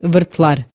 vertelar